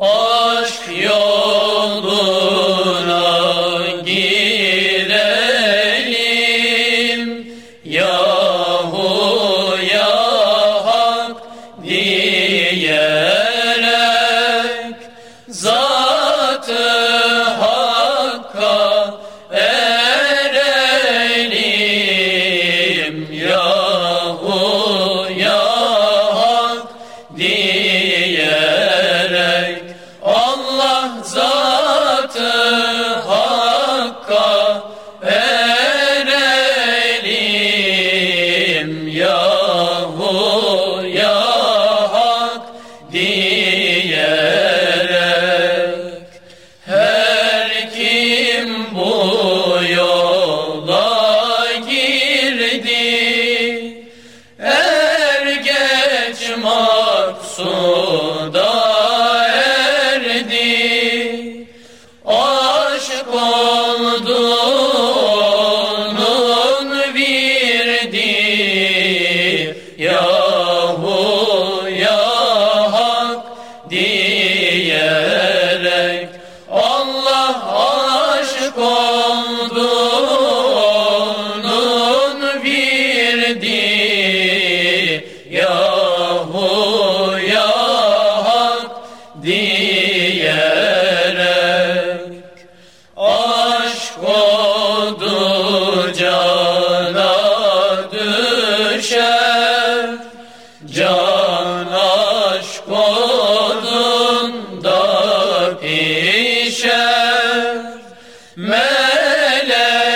Aşk yoluna girelim Yahu ya hak diyerek Zat-ı Hakk'a erelim Yahu maksuda erdi Aşık oldu onun virdi. Yahu ya hak diyerek Allah aşık oldu Aşk oldu cana düşer. Can aşk odunda pişer. Melekler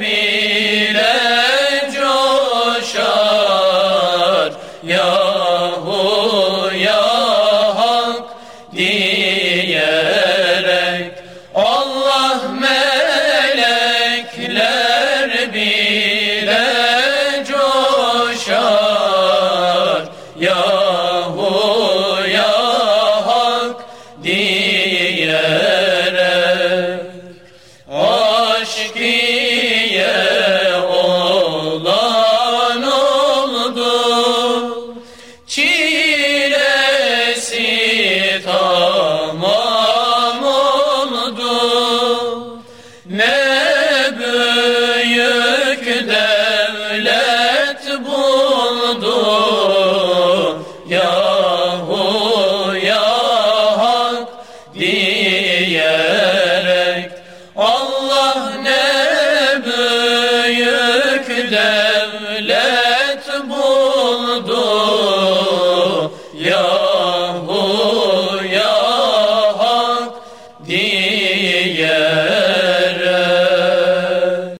bile coşar. Ya aşkiye olan oldu. Çin